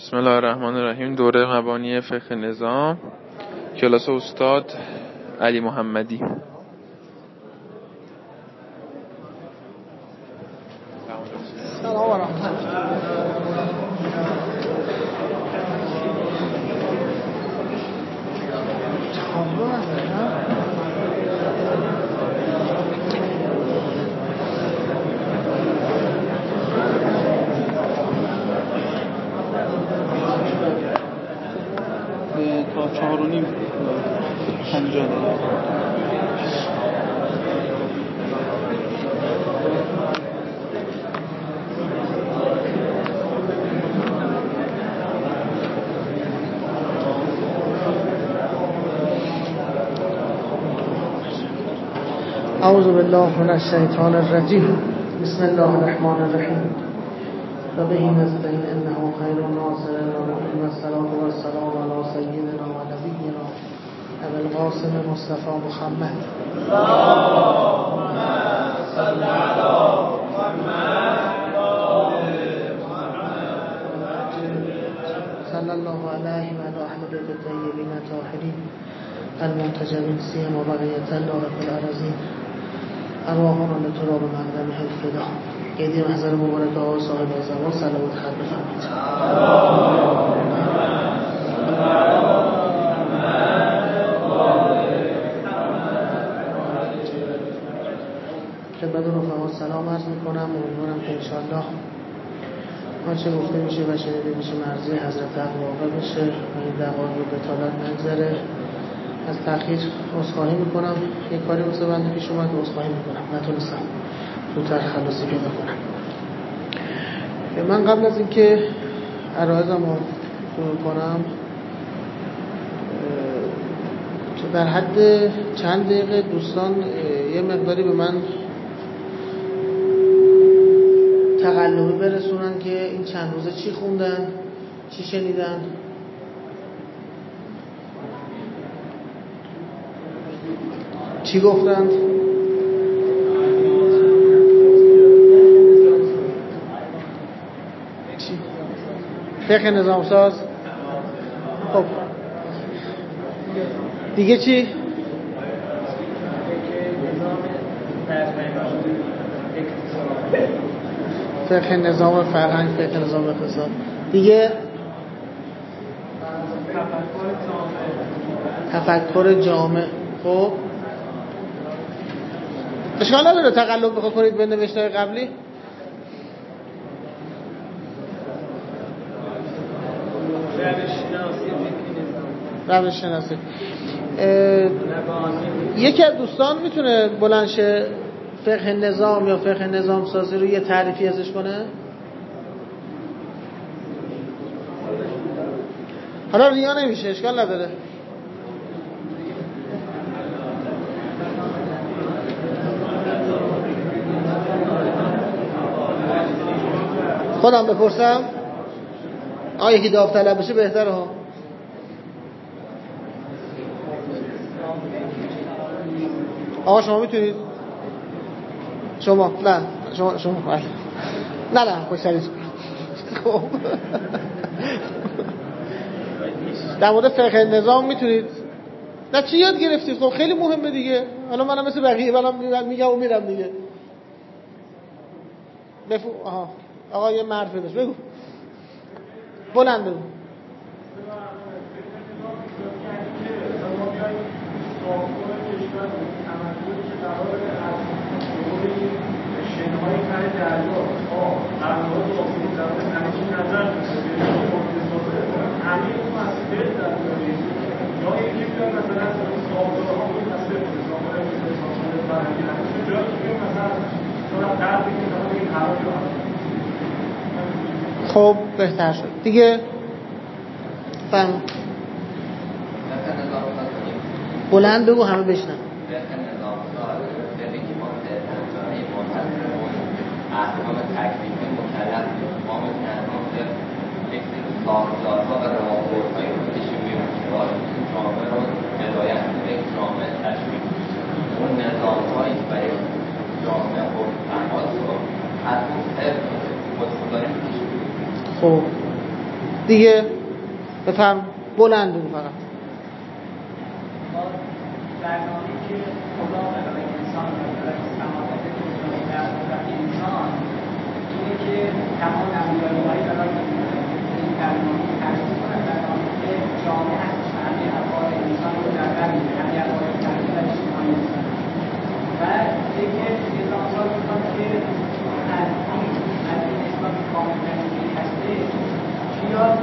بسم الله الرحمن الرحیم. دوره مبانی فقه نظام. کلاس استاد علی محمدی سلام و رحمت تا چهار و نیم پنجاه بالله من الشيطان الرجيم بسم الله الرحمن الرحيم فبه نستعين إنه خير الناصر الرحيم والصلاة والسلام على سيدنا ونبينا أبي القاسم مصطفى محمد. صلى الله عليه وعلى بيت الطيبين الطاهرين المنتجبين سيما بقية الله في الأرضين ارواحنا لتراب مقدم الفدا ایدی محضر مبارک آقا صاحب زمان صلوات خط بفرمایید. خدمت رفقا سلام عرض می‌کنم. امیدوارم که انشالله آنچه گفته میشه و شنیده میشه مرزی حضرت واقع بشه و این دقایق رو بتالت نگذره از تأخیر عذرخواهی می‌کنم. یه کاری واسه بنده پیش اومد عذرخواهی می‌کنم. نتونستم زودتر خلاصی پیدا کنم. من قبل از اینکه عرایزم رو شروع کنم در حد چند دقیقه دوستان یه مقداری به من تقلبی برسونن که این چند روزه چی خوندن چی شنیدن. چی گفتند؟ فقه نظام ساز؟ خب. دیگه چی؟ فقه نظام فرهنگ فقه نظام اقتصاد. دیگه تفکر جامع. خب. اشکال نداره تقلب بخوا کنید به نوشته قبلی. روش شناسی یکی از دوستان می‌تونه بلنشه فقه نظام یا فقه نظام سازی رو یه تعریفی ازش کنه؟ حالا ریا نمیشه اشکال نداره. خودم بپرسم آیا یکی داوطلب بشه بهتره ها؟ آقا شما می‌تونید؟ شما نه شما شما بله. نه نه خوش خب. در مورد فقه نظام می‌تونید؟ نه چی یاد گرفتید؟ خب خیلی مهمه دیگه. حالا منم مثل بقیه منم میگم و میرم دیگه. بفو آها. آقا یه مرد پیداش. بگو. بلند بگو. خب بهتر شد. دیگه فهم. بلند بگو همه بشنن. احکام تکلیفی مکلف ساختارها و جامعه رو هدایت یک جامعه اون که برای جامعه خود رو از اون خب. دیگه بفهم بلند بود فقط. که تمام جامعه بر می‌گیره همه افعال فردی و اجتماعی انسان و اینکه نظام ساز می‌خواد که از این از این نسبت کامل هستش بیاد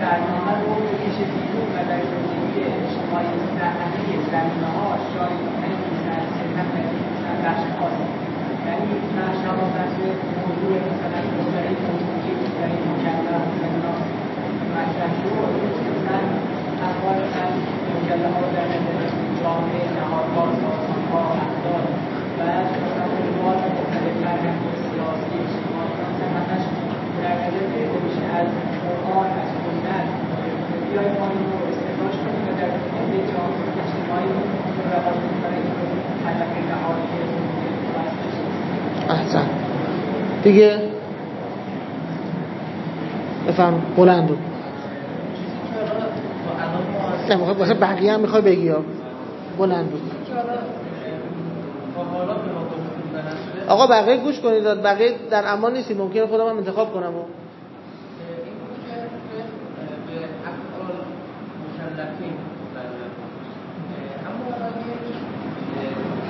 برنامه رو بکشه بیرون و در زندگی اجتماعی در همه زمینه ها شاید در صحت در بخش خاص یعنی بخش ها بحث موضوع مثلا مختلف موضوع که مختلف مجلل مثلا مطرح شد مثلا احوال از مجلل ها در نظر جامعه نهادها سازمانها افراد و مثلا عنوان مختلف فرهنگ سیاسی اجتماعی مثلا همش در نظر گرفته میشه از قرآن از سنت بیایم ما این رو استخراج کنیم و در زندگی جامعه اجتماعی رو رواج برای این رو هدف نهایی احسن دیگه بفهم بلند بود نه می‌خوای واسه بقیه هم می‌خوای بگی بلند بود آقا بقیه گوش کنید بقیه در امان نیستی ممکنه خودم هم انتخاب کنم و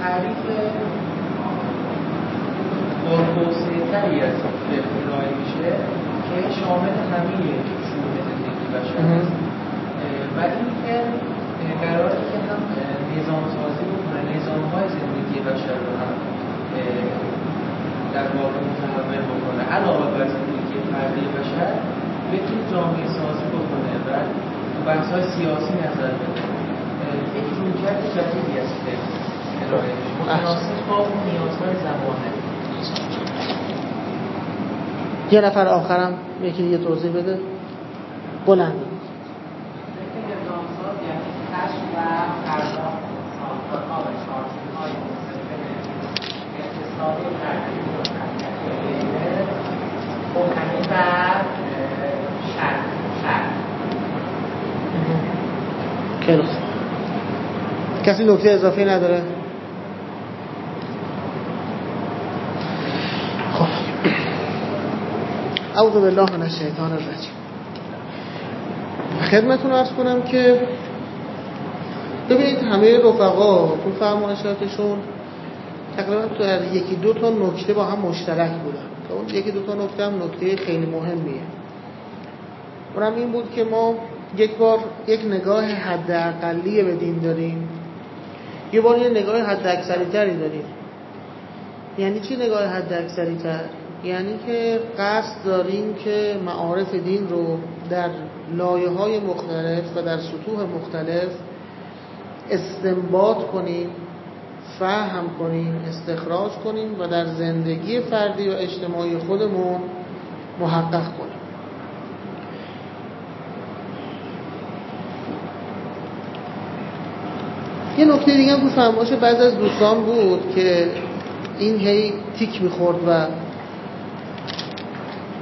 تعریف با توسعه تری از ارائه میشه که شامل همه شروع زندگی بشر است و اینکه قراره که هم نظام سازی بکنه نظام های زندگی بشر رو هم در واقع متحول بکنه. علاوه بر زندگی فردی بشر بتونه جامعه سازی بکنه و بحث های سیاسی نظر بده. یک رویکرد جدیدی است که ارائه میشه. متناسب با اون نیازهای زمانه. یه نفر آخرم یکی دیگه توضیح بده. بلند. خیلی کسی نکته اضافی نداره خب اعوذ بالله من الشیطان الرجیم. خدمتون ارز کنم که ببینید همه رفقا تو فرمایشاتشون تقریبا تو در یکی دو تا نکته با هم مشترک بودن. که اون یکی دو تا نکته هم نکته خیلی مهمیه. اونم این بود که ما یک بار یک نگاه حد به دین داریم. یه بار یه نگاه حد اکثری تری داریم. یعنی چی نگاه حد اکثری تر؟ یعنی که قصد داریم که معارف دین رو در لایه های مختلف و در سطوح مختلف استنباط کنیم فهم کنیم استخراج کنیم و در زندگی فردی و اجتماعی خودمون محقق کنیم. یه نکته دیگه هم بود فرمایش بعض از دوستان بود که این هی تیک می‌خورد و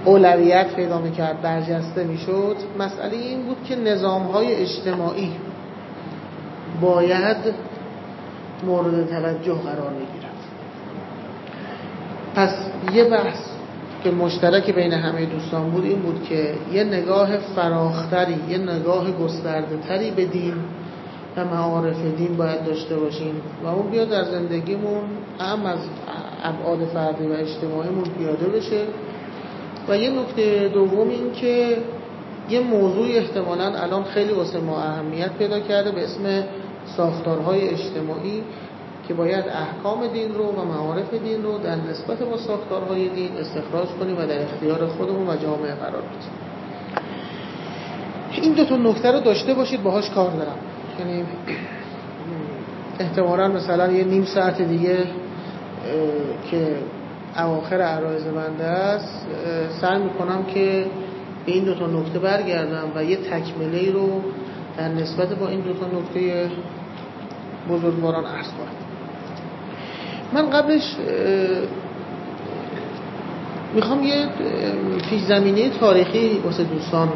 اولویت پیدا می‌کرد برجسته می‌شد. مسئله این بود که نظام های اجتماعی باید مورد توجه قرار می‌گیرد. پس یه بحث که مشترک بین همه دوستان بود این بود که یه نگاه فراختری یه نگاه گسترده تری به دین و معارف دین باید داشته باشیم و اون بیاد در زندگیمون هم از ابعاد فردی و اجتماعیمون پیاده بشه. و یه نکته دوم این که یه موضوع احتمالا الان خیلی واسه ما اهمیت پیدا کرده به اسم ساختارهای اجتماعی که باید احکام دین رو و معارف دین رو در نسبت با ساختارهای دین استخراج کنیم و در اختیار خودمون و جامعه قرار بدیم. این دو تا نکته رو داشته باشید باهاش کار دارم. یعنی احتمالا مثلا یه نیم ساعت دیگه که اواخر عرایز بنده است سعی می‌کنم که به این دو تا نکته برگردم و یه تکمله رو در نسبت با این دو تا نکته بزرگواران عرض کنم. من قبلش می‌خوام یه پیش زمینه تاریخی واسه دوستان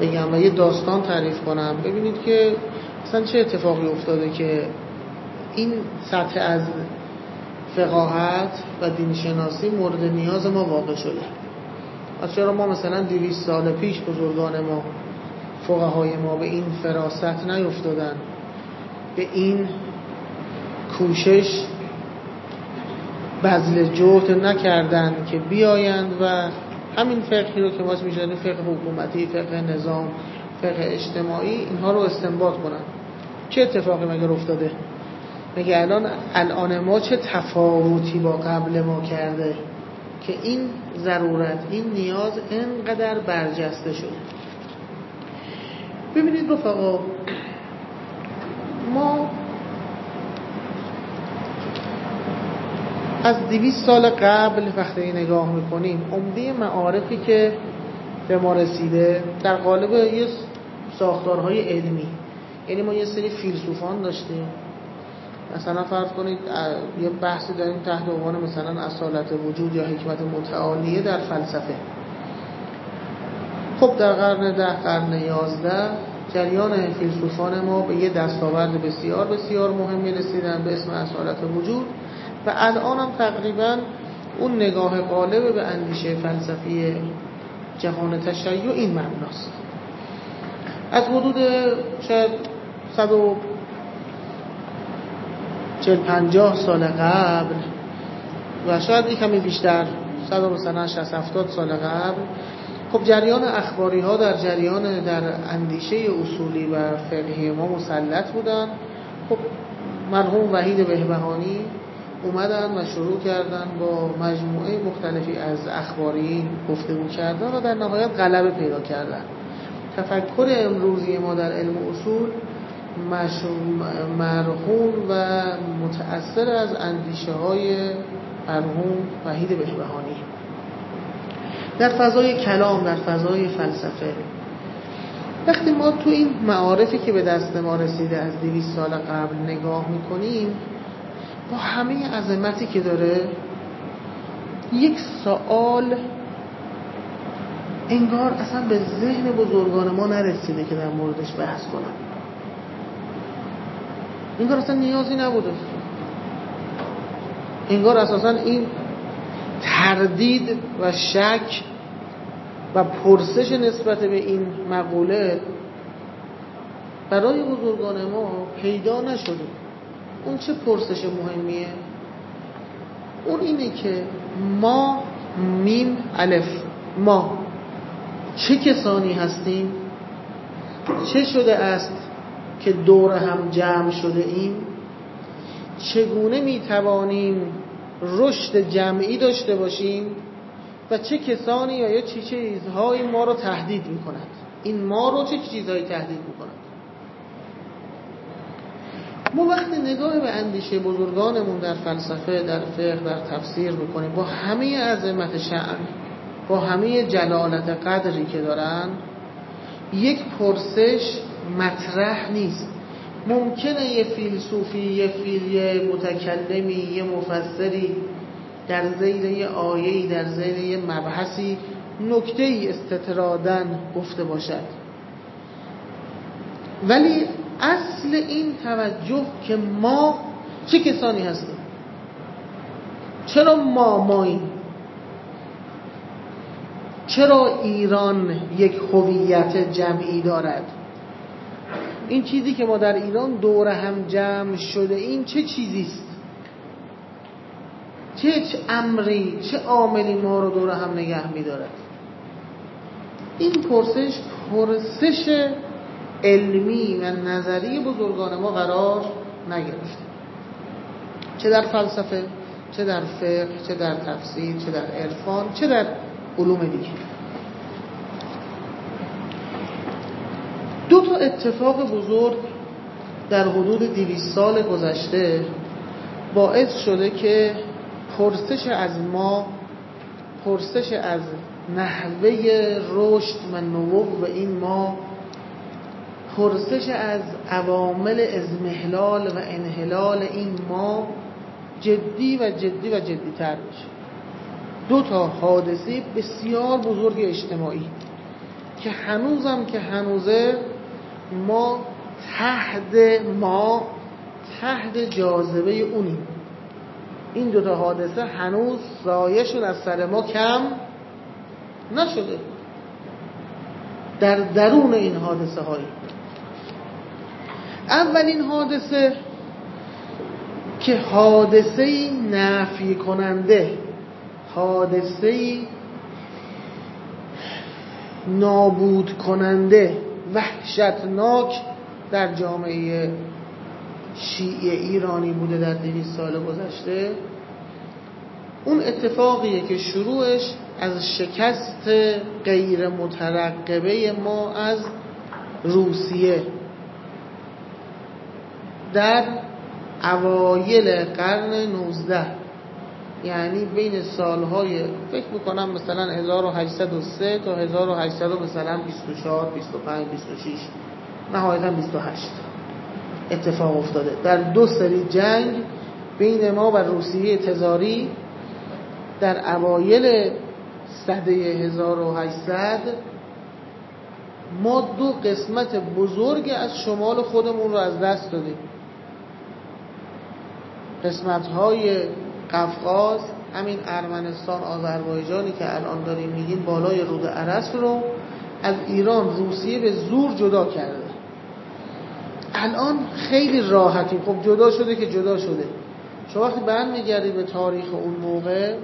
بگم و یه داستان تعریف کنم. ببینید که اصلا چه اتفاقی افتاده که این سطح از فقاهت و دینشناسی مورد نیاز ما واقع شده. از چرا ما مثلا دویست سال پیش بزرگان ما فقهای ما به این فراست نیفتادن؟ به این کوشش بذل جهد نکردن که بیایند و همین فقهی رو که ما میشنه فقه حکومتی فقه نظام فقه اجتماعی اینها رو استنباط کنن. چه اتفاقی مگر افتاده؟ مگه الان الان ما چه تفاوتی با قبل ما کرده که این ضرورت این نیاز انقدر برجسته شده. ببینید رفقا ما از دویست سال قبل وقتی نگاه می‌کنیم عمده معارفی که به ما رسیده در قالب یه ساختارهای علمی. یعنی ما یه سری فیلسوفان داشتیم. مثلا فرض کنید یه بحثی داریم تحت عنوان مثلا اصالت وجود یا حکمت متعالیه در فلسفه. خب در قرن ده قرن یازده جریان فیلسوفان ما به یه دستاورد بسیار بسیار مهمی رسیدن به اسم اصالت وجود و الان هم تقریبا اون نگاه قالب به اندیشه فلسفی جهان تشیع این معناست. از حدود شاید 140 50 سال قبل و شاید یک کمی بیشتر 100 مثلا 60 70 سال قبل. خب جریان اخباری ها در جریان در اندیشه اصولی و فقهی ما مسلط بودن. خب مرحوم وحید بهبهانی اومدن و شروع کردن با مجموعه مختلفی از اخبارین گفتگو کردن و در نهایت غلبه پیدا کردن. تفکر امروزی ما در علم اصول مرحوم و متأثر از اندیشه های مرحوم وحید بهبهانی. در فضای کلام در فضای فلسفه. وقتی ما تو این معارفی که به دست ما رسیده از دویست سال قبل نگاه می‌کنیم با همه عظمتی که داره یک سوال انگار اصلا به ذهن بزرگان ما نرسیده که در موردش بحث کنم. انگار اصلا نیازی نبوده انگار اساسا این تردید و شک و پرسش نسبت به این مقوله برای بزرگان ما پیدا نشده اون چه پرسش مهمیه؟ اون اینه که ما میم الف. ما چه کسانی هستیم؟ چه شده است؟ که دور هم جمع شده ایم چگونه می توانیم رشد جمعی داشته باشیم و چه کسانی یا چه چیزهایی ما رو تهدید می کند؟ این ما رو چه چیزهایی تهدید می کند؟ ما وقتی نگاه به اندیشه بزرگانمون در فلسفه در فقه در تفسیر می‌کنیم. با همه عظمت شعن با همه جلالت قدری که دارن یک پرسش مطرح نیست. ممکنه یه فیلسوفی یه فیل متکلمی یه مفسری در زیر یه آیهی در زیر یه مبحثی نکته ای استطرادن گفته باشد. ولی اصل این توجه که ما چه کسانی هستیم؟ چرا ما ماییم؟ چرا ایران یک هویت جمعی دارد؟ این چیزی که ما در ایران دور هم جمع شده این چه چیزیست؟ چه امری چه عاملی ما رو دور هم نگه میدارد؟ این پرسش پرسش علمی و نظری بزرگان ما قرار نگرفته چه در فلسفه چه در فقه چه در تفسیر چه در عرفان چه در علوم دیگه دو تا اتفاق بزرگ در حدود دیویس سال گذشته باعث شده که پرسش از ما پرسش از نحوه رشد و نبوغ و این ما پرسش از عوامل ازمهلال و انحلال این ما جدی و جدی و جدی تر بشه دو تا حادثه بسیار بزرگ اجتماعی که هنوزم که هنوزه ما تحت ما تحت جاذبه اونیم. این دوتا حادثه هنوز سایشون از سر ما کم نشده. در درون این حادثه هایی اولین حادثه که حادثه نفی کننده حادثه نابود کننده وحشتناک در جامعه شیعه ایرانی بوده در دویست سال گذشته. اون اتفاقیه که شروعش از شکست غیر مترقبه ما از روسیه. در اوایل قرن 19 یعنی بین سالهای فکر می‌کنم مثلا 1803 تا 1800 مثلا 24 25 26 نهایتا 28 اتفاق افتاده. در دو سری جنگ بین ما و روسیه تزاری در اوایل سده 1800 ما دو قسمت بزرگ از شمال خودمون رو از دست دادیم. قسمت های قفقاز همین ارمنستان آذربایجانی که الان داریم میگیم بالای رود عرس رو از ایران روسیه به زور جدا کرده. الان خیلی راحتیم. خب جدا شده که جدا شده. شما وقتی برمیگردید به تاریخ اون موقع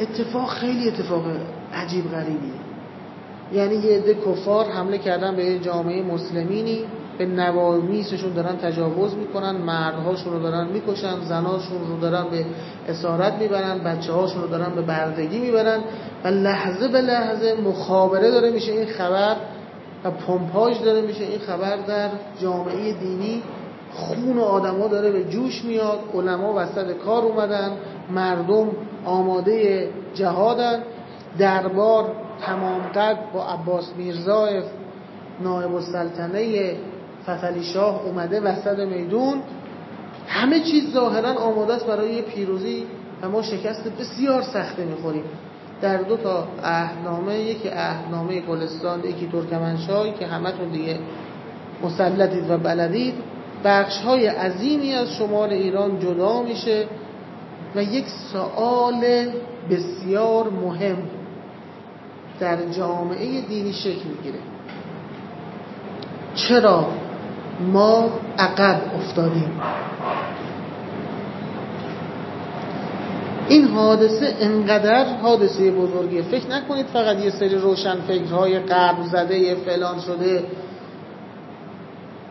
اتفاق خیلی اتفاق عجیب غریبیه. یعنی یه عده کفار حمله کردن به جامعه مسلمینی. به نوامیسشون دارن تجاوز می‌کنن مردهاشون رو دارن می‌کشن زناشون رو دارن به اسارت می‌برن بچه هاشون رو دارن به بردگی می‌برن و لحظه به لحظه مخابره داره میشه این خبر و پمپاژ داره میشه. این خبر در جامعه دینی خون آدما داره به جوش میاد. علما وسط کار اومدن مردم آماده جهادن. دربار تمام با عباس میرزا نایب السلطنه فتلی شاه اومده وسط میدون. همه چیز ظاهرا آماده است برای پیروزی و ما شکست بسیار سخته می‌خوریم. در دو تا اهنامه یکی اهنامه گلستان یکی ترکمنشاه که همتون دیگه مسلطید و بلدید. بخش های عظیمی از شمال ایران جدا میشه و یک سوال بسیار مهم در جامعه دینی شکل می‌گیره. چرا ما عقب افتادیم. این حادثه انقدر حادثه بزرگیه. فکر نکنید فقط یه سری روشن فکرهای قبل زده فلان شده.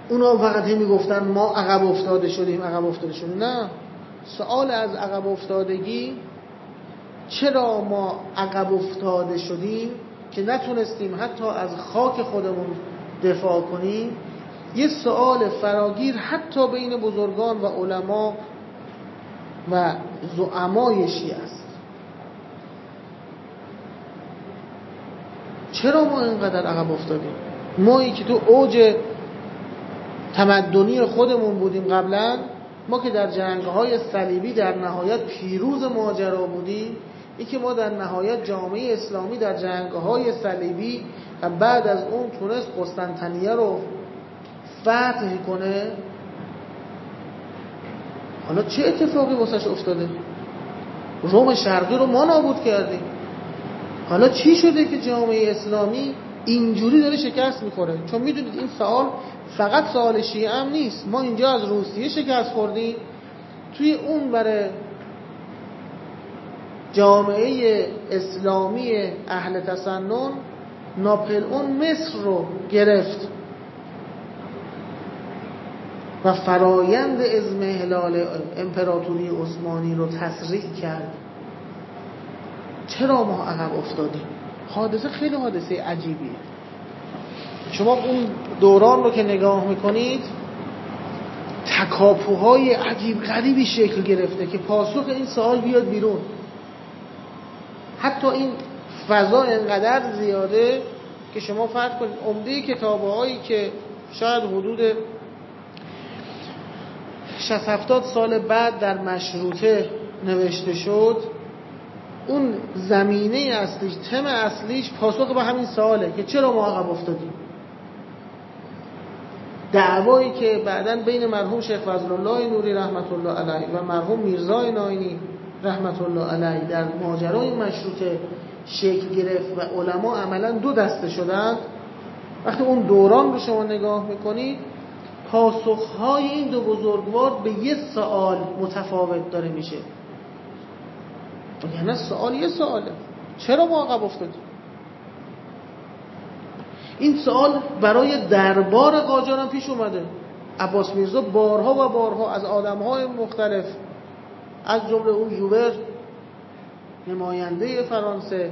اونا فقط هی می‌گفتن ما عقب افتاده شدیم عقب افتاده شدیم. نه. سوال از عقب افتادگی چرا ما عقب افتاده شدیم که نتونستیم حتی از خاک خودمون دفاع کنیم؟ یه سوال فراگیر حتی بین بزرگان و علما و زعمای شیعه است. چرا ما اینقدر عقب افتادیم؟ مایی که تو اوج تمدنی خودمون بودیم قبلا ما که در جنگ های صلیبی در نهایت پیروز ماجرا بودیم ای که ما در نهایت جامعه اسلامی در جنگ های صلیبی و بعد از اون تونست قسطنطنیه رو فتح کنه حالا چه اتفاقی واسش افتاده؟ روم شرقی رو ما نابود کردیم. حالا چی شده که جامعه اسلامی اینجوری داره شکست می‌خوره؟ چون می‌دونید این سوال فقط سوال شیعه هم نیست. ما اینجا از روسیه شکست خوردیم. توی اون برای جامعه اسلامی اهل تسنن ناپل اون مصر رو گرفت. و فرایند ازمهلال امپراتوری عثمانی رو تسریع کرد. چرا ما عقب افتادیم؟ حادثه خیلی حادثه عجیبیه. شما اون دوران رو که نگاه می‌کنید تکاپوهای عجیب غریبی شکل گرفته که پاسخ این سوال بیاد بیرون. حتی این فضا انقدر زیاده که شما فرض کنید عمده کتابه هایی که شاید حدود 60 70 سال بعد در مشروطه نوشته شد اون زمینه اصلیش تم اصلیش پاسخ به همین سواله که چرا ما عقب افتادیم؟ دعوایی که بعدا بین مرحوم شیخ فضل الله نوری رحمت الله علیه و مرحوم میرزای ناینی رحمت الله علیه در ماجرای مشروطه شکل گرفت و علما عملا دو دسته شدند. وقتی اون دوران رو شما نگاه می‌کنید پاسخهای این دو بزرگوار به یه سوال متفاوت داره میشه. یعنی سوال یه سواله. چرا ما عقب افتادیم؟ این سوال برای دربار قاجار هم پیش اومده. عباس میرزا بارها و بارها از آدمهای مختلف از جمله اون جوبر نماینده فرانسه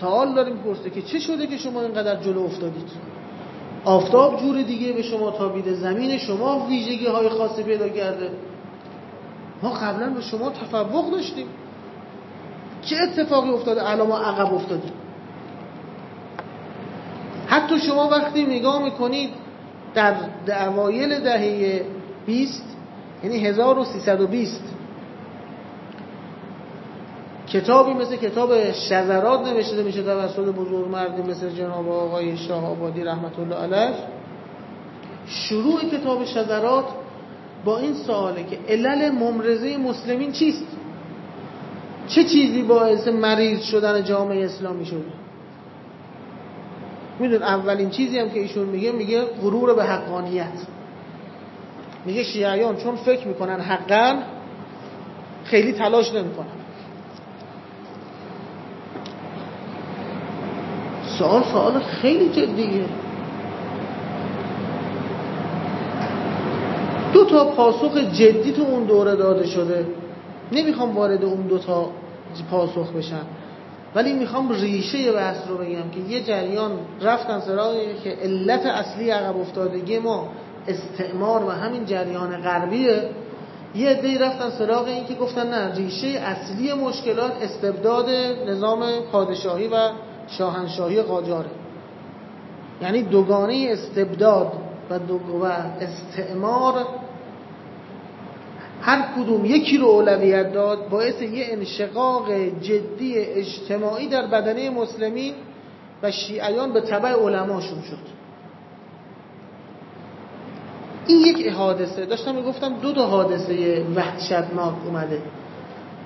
سوال داریم پرسه که چه شده که شما اینقدر جلو افتادید؟ آفتاب جور دیگه به شما تابیده زمین شما ویژگی های خاصی پیدا کرده. ما قبلا به شما تفوق داشتیم. چه اتفاقی افتاده؟ الان ما عقب افتادیم. حتی شما وقتی نگاه می‌کنید در اوایل دهه 20 یعنی 1320 کتابی مثل کتاب شذرات نوشته میشه توسط بزرگ مردی مثل جناب آقای شاه آبادی رحمت الله علیه. شروع کتاب شذرات با این سواله که علل ممرزه مسلمین چیست؟ چه چیزی باعث مریض شدن جامعه اسلامی شده میدون اولین چیزی هم که ایشون میگه میگه غرور به حقانیت. میگه شیعیان چون فکر می‌کنن حقا خیلی تلاش نمی‌کنن. سوال سوال خیلی جدیه. دو تا پاسخ جدی تو اون دوره داده شده. نمی‌خوام وارد اون دو تا پاسخ بشم. ولی می‌خوام ریشه بحث رو بگم که یه جریان رفتن سراغی که علت اصلی عقب افتادگی ما استعمار و همین جریان غربیه. یه عده‌ای رفتن سراغ این که گفتن نه ریشه اصلی مشکلات استبداد نظام پادشاهی و شاهنشاهی قاجاره یعنی دوگانه استبداد و, و استعمار هر کدوم یکی رو اولویت داد باعث یه انشقاق جدی اجتماعی در بدنه مسلمین و شیعیان به طبع علماشون شد. این یک حادثه. داشتم می‌گفتم دو تا حادثه وحشتناک اومده.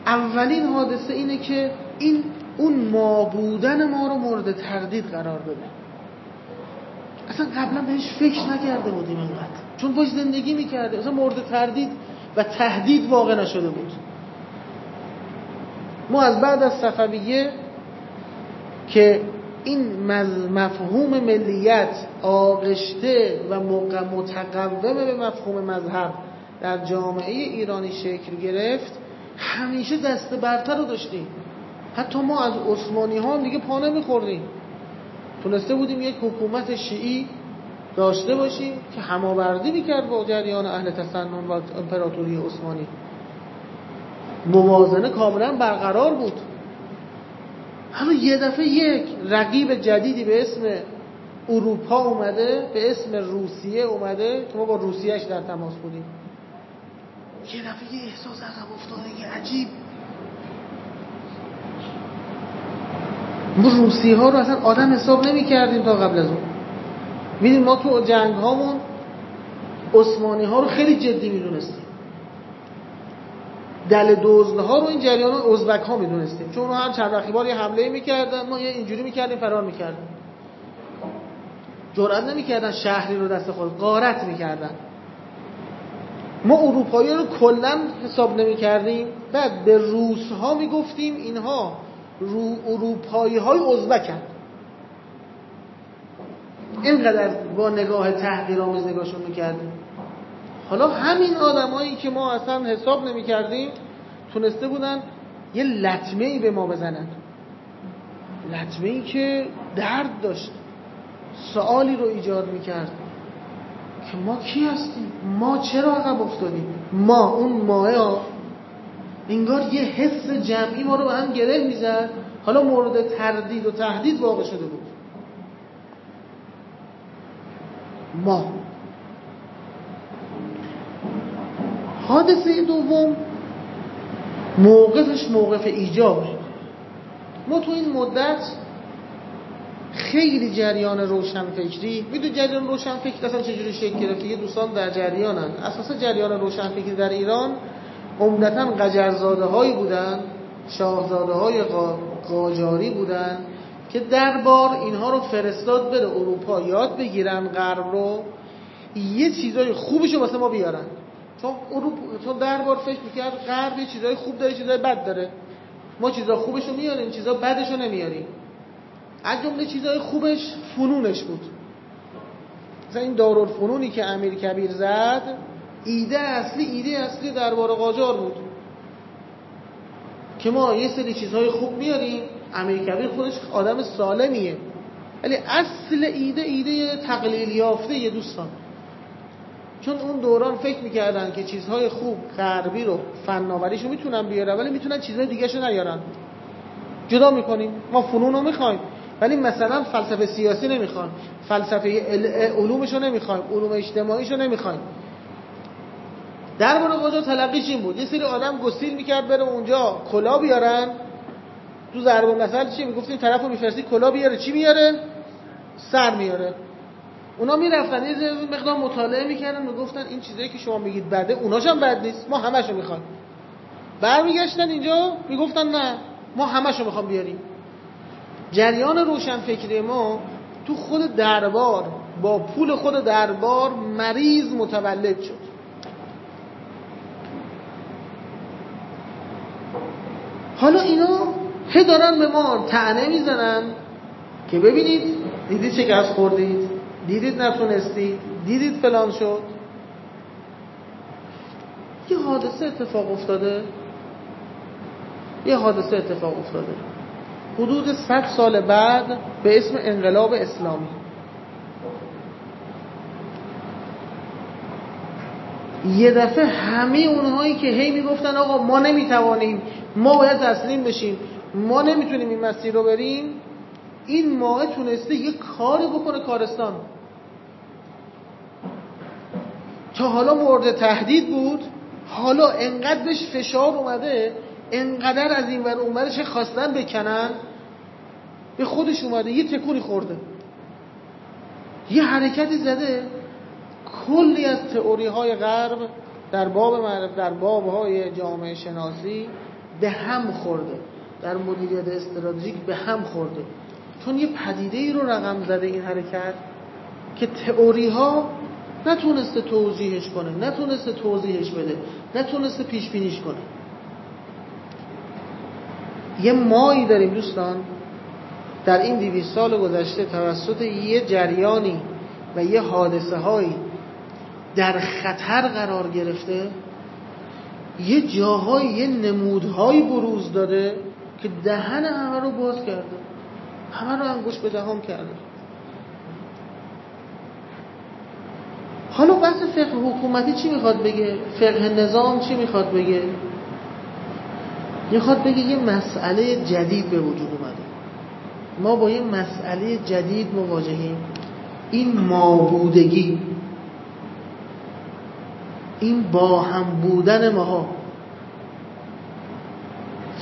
اولین حادثه اینه که این اون ما بودن ما رو مورد تردید قرار بده. اصلا قبلا بهش فکر نکرده بودیم اینقدر. چون باش زندگی می‌کرده. اصلا مورد تردید و تهدید واقع نشده بود. ما از بعد از صفویه که این مفهوم ملیت آغشته و متقوم به مفهوم مذهب در جامعه ایرانی شکل گرفت همیشه دست برتر رو داشتیم. حتی ما از عثمانی ها دیگه پا نمیخوردیم. تونسته بودیم یک حکومت شیعی داشته باشیم که هماوردی می‌کرد با جریان اهل تسنن و امپراتوری عثمانی. موازنه کاملا برقرار بود. حالا یه دفعه یک رقیب جدیدی به اسم اروپا اومده به اسم روسیه اومده که ما با روسیهش در تماس بودیم. یه دفعه یه احساس عقب افتادگی عجیب. ما روسی ها رو اصلا آدم حساب نمی کردیم تا قبل از اون. میدیم ما تو جنگ هامون عثمانی ها رو خیلی جدی می‌دونستیم. دل دوزده ها رو این جریان ازبک ها می‌دونستیم. چون هر چند رقیبار یه حمله می‌کردن ما یه اینجوری می‌کردیم فرار می‌کردیم. جرأت نمی‌کردن شهری رو دست خود غارت می‌کردن. ما اروپایی رو کلا حساب نمی‌کردیم. بعد به روس ها می‌گفتیم اینها رو اروپایی های ازبکن. اینقدر با نگاه تحقیرآمیز نگاهشون می‌کردیم حالا همین آدمایی که ما اصلا حساب نمی‌کردیم تونسته بودن یه لطمه ای به ما بزنن. لطمه ای که درد داشت. سوالی رو ایجاد می‌کرد که ما کی هستیم؟ ما چرا عقب افتادیم؟ ما اون ماه انگار یه حس جمعی ما رو به هم گره می‌زد. حالا مورد تردید و تهدید واقع شده بود. ما. حادثه دوم موقفش موقف ایجابه ما تو این مدت خیلی جریان روشنفکری میدون جریان روشنفکری اصلا چجوری شکل گرفته؟ یه دوستان در جریانن. اساسا جریان روشنفکری در ایران عمدتا قجرزاده هایی بودن شاهزاده های قاجاری بودن که دربار اینها رو فرستاد بره اروپا یاد بگیرن غرب رو. یه چیزای خوبشو واسه ما بیارن. چون اروپا چون دربار فکر می‌کرد غرب یه چیزای خوب داره چیزای بد داره. ما چیزا خوبشو میاریم چیزا بدشو نمیاریم. از جمله چیزای خوبش فنونش بود. مثلا این دارالفنونی که امیر کبیر زد ایده اصلی ایده اصلی دربار قاجار بود. که ما یه سری چیزهای خوب میاریم امیر کبیر خودش آدم سالمیه. ولی اصل ایده ایده تقلیل یافته یه دوستان. چون اون دوران فکر می‌کردن که چیزهای خوب غربی رو فناوریشو می‌تونن بیارن ولی می‌تونن چیزهای دیگه شو نیارن. جدا می‌کنیم. ما فنون رو می‌خوایم. ولی مثلا فلسفه سیاسی نمی‌خوایم. فلسفه علومش رو نمی‌خوایم. علوم اجتماعیش رو نمی‌خوایم. در مورد قاجار تلقیش این بود. یه سری آدم گسیل می‌کرد بره اونجا کلا بیارن. تو ضرب مثل چی؟ می‌گفتیم طرفو میفرستی کلا بیاره. چی میاره؟ سر میاره. اونا می‌رفتن یه مقدار مطالعه می‌کردن می‌گفتن این چیزایی که شما میگید بده اوناش هم بد نیست. ما همشو می‌خوایم. برمیگشتن اینجا می‌گفتن نه ما همشو می‌خوام بیاریم. جریان روشن فکری ما تو خود دربار با پول خود دربار مریض متولد شد. حالا اینا هی دارن به ما تعنه می‌زنن که ببینید دیدید شکست خوردید دیدید نتونستید دیدید فلان شد. یه حادثه اتفاق افتاده. یه حادثه اتفاق افتاده. حدود 100 سال بعد به اسم انقلاب اسلامی. یه دفعه همه اونهایی که هی می‌گفتن آقا ما نمی‌توانیم ما باید تسلیم بشیم ما نمی‌تونیم این مسیر رو بریم این ماه تونسته یه کاری بکنه کارستان. تا حالا مورد تهدید بود حالا انقدر بهش فشار اومده انقدر از این ور اونورش خواستن بکنن به خودش اومده یه تکونی خورده. یه حرکتی زده. کلی از تئوری های غرب در باب معرف در باب های جامعه شناسی به هم خورده. در مدیریت استراتژیک به هم خورده. چون یه پدیده ای رو رقم زده این حرکت که تئوری ها نتونسته توضیحش کنه نتونسته توضیحش بده نتونسته پیش بینیش کنه. یه مایی داریم دوستان. در این دیویس سال گذشته توسط یه جریانی و یه حادثه هایی در خطر قرار گرفته یه جاهای یه نمودهایی بروز داده که دهن همه رو باز کرده. همه رو انگوش به دهان کرده. حالا بحث فقه حکومتی چی می‌خواد بگه؟ فقه نظام چی می‌خواد بگه؟ می‌خواد بگه یه مسئله جدید به وجود اومده. ما با یه مسئله جدید مواجهیم. این مابودگی. این با هم بودن ماها.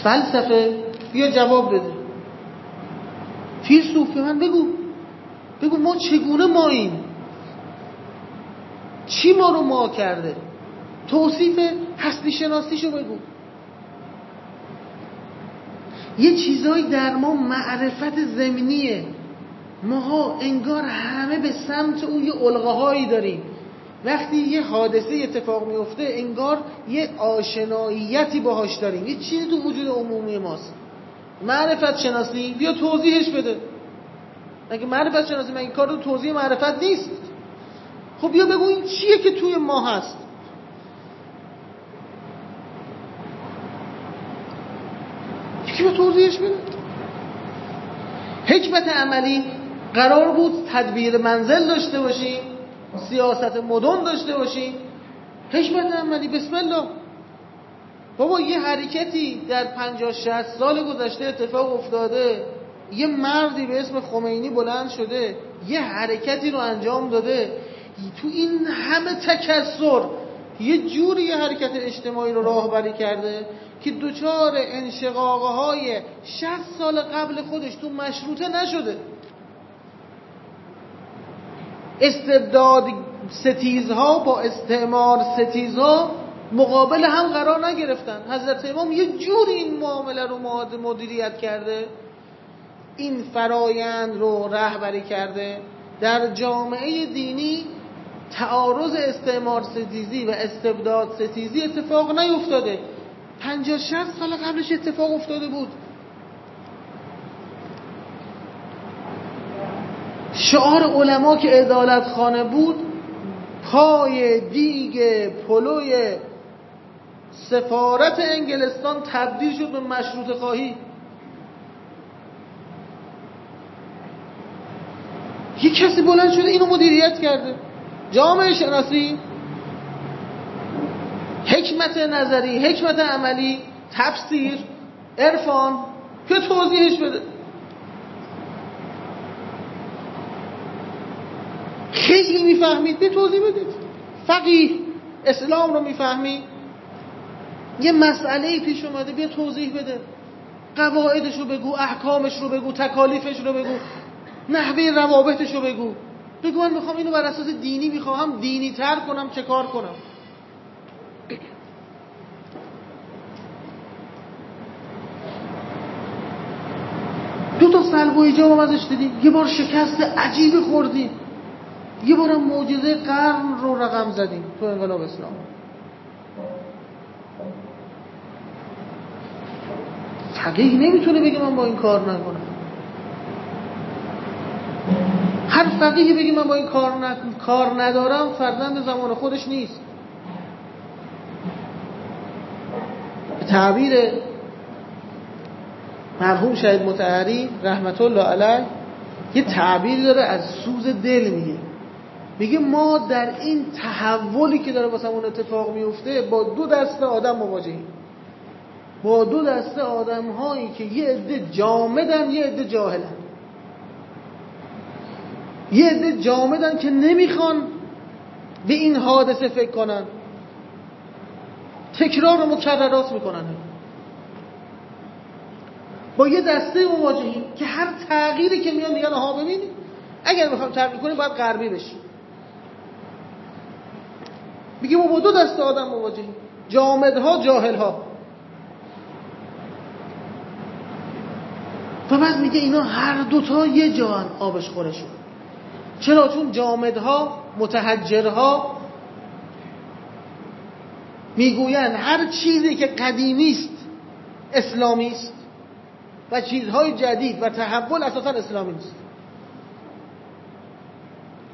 فلسفه بیا جواب بده. فیلسوف من بگو. بگو ما چگونه ماییم؟ چی ما رو ما کرده؟ توصیف هستی شناسیشو بگو. یه چیزایی در ما معرفت زمینیه. ماها انگار همه به سمت اون یه الغاهایی داریم. وقتی یه حادثه اتفاق میفته انگار یه آشناییتی باهاش داریم. یه چیزی تو وجود عمومی ماست. معرفت شناسی بیا توضیحش بده. مگه معرفت شناسی مگه کار توضیح معرفت نیست؟ خب بیا بگو این چیه که توی ما هست. یکی به توضیحش بده. حکمت عملی قرار بود تدبیر منزل داشته باشیم. سیاست مدن داشته باشیم حکمت عملی بسم الله. بابا یه حرکتی در 50 60 سال گذشته اتفاق افتاده. یه مردی به اسم خمینی بلند شده. یه حرکتی رو انجام داده. تو این همه تکسر یه جوری یه حرکت اجتماعی رو راهبری کرده که دوچار انشقاقه های 60 سال قبل خودش تو مشروطه نشده. استبداد ستیزها با استعمار ستیزها مقابل هم قرار نگرفتن. حضرت امام یه جوری این معامله رو مدیریت کرده. این فرایند رو رهبری کرده. در جامعه دینی تعارض استعمار ستیزی و استبداد ستیزی اتفاق نیفتاده. پنجاه شست سال قبلش اتفاق افتاده بود. شعار علما که ادالت خانه بود پای دیگ پلوی سفارت انگلستان تبدیل شد به مشروط خواهی. یه کسی بلند شده اینو مدیریت کرده. جامعه شناسی حکمت نظری حکمت عملی تفسیر عرفان که توضیحش بده. خیلی می‌فهمید به توضیح بدید فقیه اسلام رو می‌فهمی. یه مسئله پیش اومده بیا توضیح بده. قواعدش رو بگو احکامش رو بگو تکالیفش رو بگو نحوه روابطش رو بگو. بگو من می‌خوام اینو بر اساس دینی می‌خوام دینی تر کنم چه کار کنم؟ دو تا سلب و ایجاب ازش دیدی. یه بار شکست عجیبی خوردی. یه بارم معجزه قرن رو رقم زدیم تو انقلاب اسلام. فقیه نمی‌تونه بگه من با این کار نکنم. هر فقیه بگه من با این کار, کار ندارم فرزند زمان خودش نیست. به تعبیر مرحوم شهید متحری رحمت الله علیه یه تعبیر داره از سوز دل میگه. میگه ما در این تحولی که داره واسه اون اتفاق میفته با دو دسته آدم مواجهیم. با دو دسته آدم هایی که یه عده جامدن یه عده جاهلن. یه عده جامدن که نمی‌خوان به این حادثه فکر کنن. تکرار و مکررات می‌کنن. با یه دسته مواجهیم که هر تغییری که میان میگن آها ببینید اگر بخوام تغییر کنیم باید غربی بشیم. میگه ما با دو دسته آدم مواجهیم جامدها جاهلها. و بعد میگه اینا هر دوتا یه جان آبش خورشون. چرا؟ چون جامدها متحجرها می‌گویند هر چیزی که قدیمی است اسلامی است. و چیزهای جدید و تحول اساسا اسلامی نیست.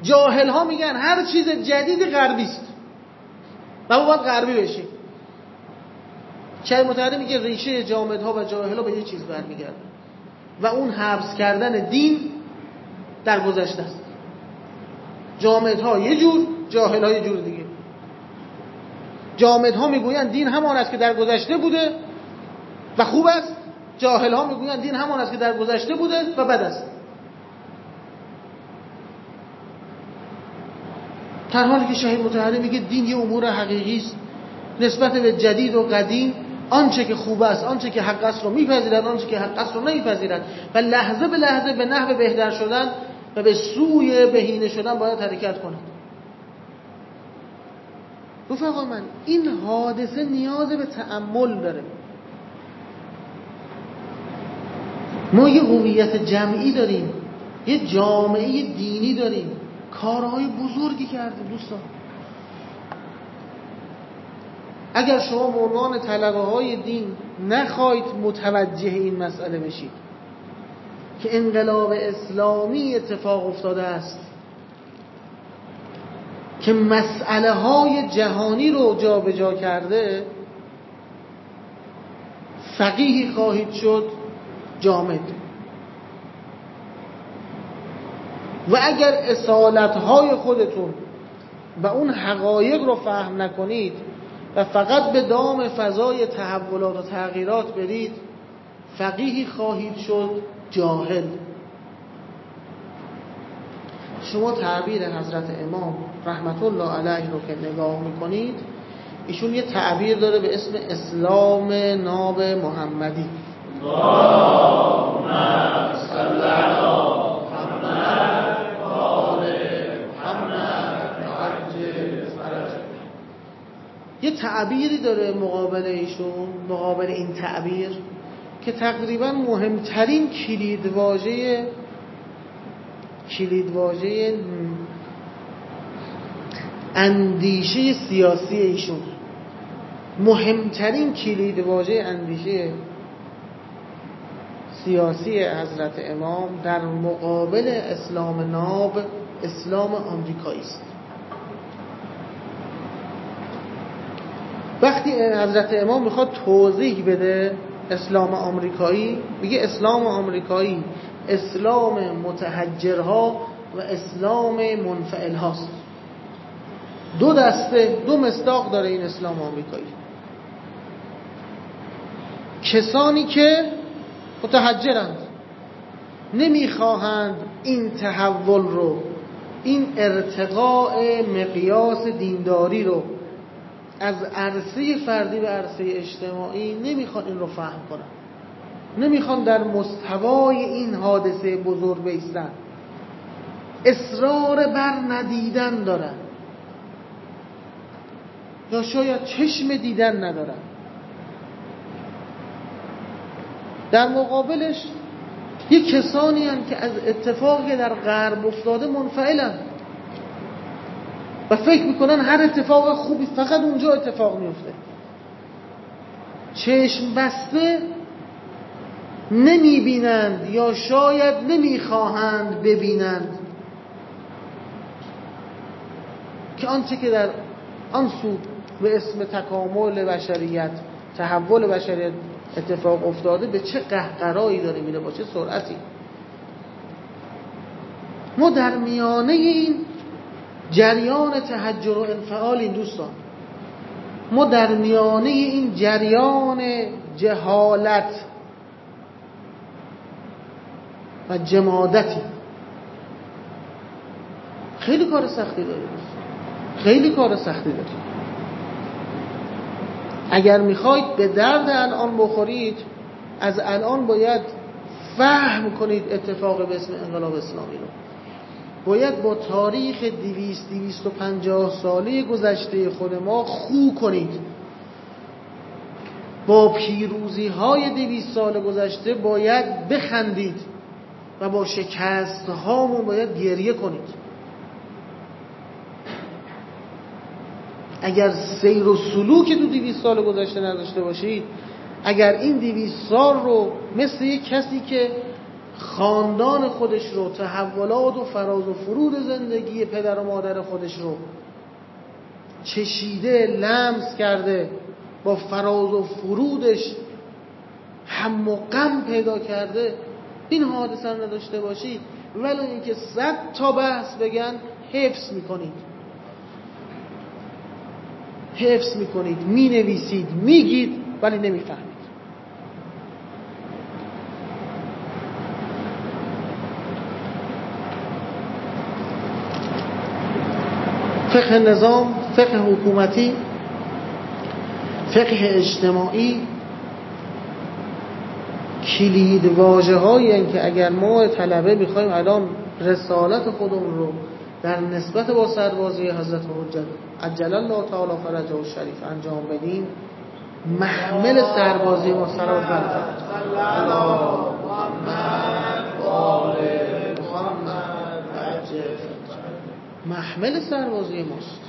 جاهل ها میگن هر چیز جدید غربی است. و باید غربی بشیم چه متحده میگه ریشه جامدها و جاهل ها به یه چیز برمیگرده و اون حبس کردن دین در گذشته است. جامدها یه جور جاهل یه جور دیگه. جامدها می‌گویند دین همان است که در گذشته بوده و خوب است. جاهل ها می‌گویند دین همان است که در گذشته بوده و بد است. در حالی که شهید متحده میگه دین یه امور حقیقی است. نسبت به جدید و قدیم آنچه که خوب است آنچه که حق است رو میپذیرد آنچه که حق است رو نمیپذیرد. و لحظه به لحظه به نحو بهتر شدن و به سوی بهینه شدن باید حرکت کند. رفقا من این حادثه نیاز به تعمل داره. ما یه هویت جمعی داریم یه جامعه دینی داریم. کارهای بزرگی کرده دوستان. اگر شما به عنوان طلبه های دین نخواهید متوجه این مسئله بشید که انقلاب اسلامی اتفاق افتاده است که مسئله های جهانی رو جابجا جا کرده فقیهی خواهید شد جامد. و اگر اصالت های خودتون و اون حقایق رو فهم نکنید و فقط به دام فضای تحولات و تغییرات برید فقیهی خواهید شد جاهل. شما تعبیر حضرت امام رحمت الله علیه رو که نگاه می‌کنید ایشون یه تعبیر داره به اسم اسلام ناب محمدی. یه تعبیری داره مقابل ایشون مقابل این تعبیر که تقریبا مهمترین کلیدواژه کلیدواژه اندیشه سیاسی ایشون. مهمترین کلیدواژه اندیشه سیاسی حضرت امام در مقابل اسلام ناب اسلام آمریکایی است. وقتی حضرت امام می‌خواد توضیح بده اسلام آمریکایی میگه اسلام آمریکایی اسلام متحجرها و اسلام منفعل هاست دو دسته دو مصداق داره این اسلام آمریکایی. کسانی که متحجرند نمی‌خواهند این تحول رو این ارتقاء مقیاس دینداری رو از عرصه فردی به عرصه اجتماعی نمی‌خوان این رو فهم کنن. نمی‌خوان در مستوای این حادثه بزرگ بیستن. اصرار بر ندیدن دارن. یا شاید چشم دیدن ندارن. در مقابلش یه کسانی هم که از اتفاقی در غرب افتاده منفعلن. و فکر می‌کنن هر اتفاق خوبی فقط اونجا اتفاق میفته چشم بسته نمی‌بینند یا شاید نمی‌خواهند ببینند. که آنچه که در آن سو به اسم تکامل بشریت تحول بشریت اتفاق افتاده به چه قهقرایی داره میره با چه سرعتی؟ ما در میانه این جریان تحجر و انفعال این دوستان. ما در میانه این جریان جهالت و جمادتی خیلی کار سختی داریم. خیلی کار سختی داریم. اگر می‌خواید به درد الان بخورید از الان باید فهم کنید اتفاق به اسم انقلاب اسلامی رو. باید با تاریخ دیویست دیویست و پنجاه ساله گذشته خود ما خو کنید. با پیروزی های دویست سال گذشته باید بخندید و با شکست هامون باید گریه کنید. اگر سیر و سلوک دو دیویست سال گذشته نداشته باشید اگر این دیویست سال رو مثل یک کسی که خاندان خودش رو تحولات و فراز و فرود زندگی پدر و مادر خودش رو چشیده لمس کرده با فراز و فرودش هم و غم پیدا کرده. این حادثه رو نداشته باشید ولی اینکه صد تا بحث بگن حفظ می‌کنید. حفظ می‌کنید. می‌نویسید. میگید ولی نمی‌فهمید. فقه نظام فقه حکومتی فقه اجتماعی کلید واجه هایی که اگر ما طلبه می‌خوایم الان رسالت خودمون رو در نسبت با سربازی حضرت حجت عجل الله تعالی فرجه و شریف انجام بدیم محمل سربازی ما سلام محمد محمل سربازی ماست.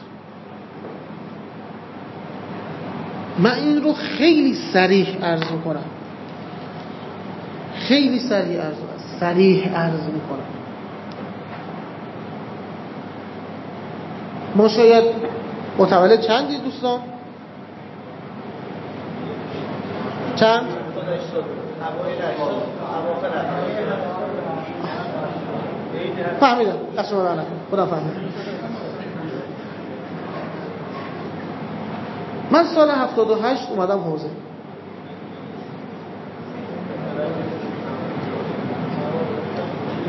من این رو خیلی سریح عرض می‌کنم. خیلی سریع عرض سریح عرض می‌کنم. ما شاید متولد چندی دوستان؟ چند؟ فهمیدم. خدا فهمید. من سال 78 اومدم حوزه.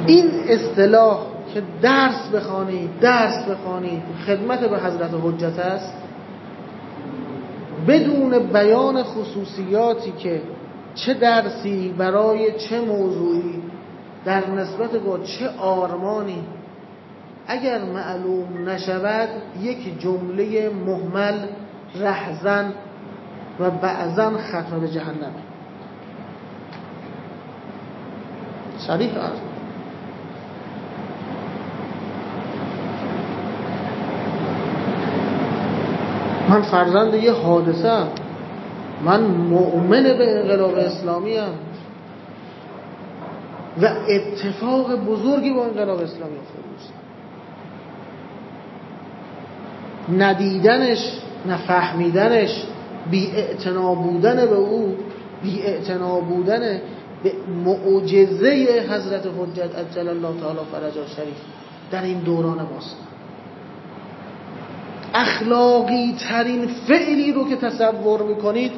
این اصطلاح که درس بخوانید درس بخوانید خدمت به حضرت حجت است بدون بیان خصوصیاتی که چه درسی برای چه موضوعی در نسبت با چه آرمانی اگر معلوم نشود یک جمله محمل رهزن و بعضا ختم به جهنم صریح عرض من فرزند یه حادثه. من مؤمن به انقلاب اسلامی هم. و اتفاق بزرگی با انقلاب اسلامی افتاده ندیدنش نفهمیدنش بی بودن به او بی بودن به معجزه حضرت حجت عجل الله تعالی فرجا شریف در این دوران باستان اخلاقی ترین فعلی رو که تصور می‌کنید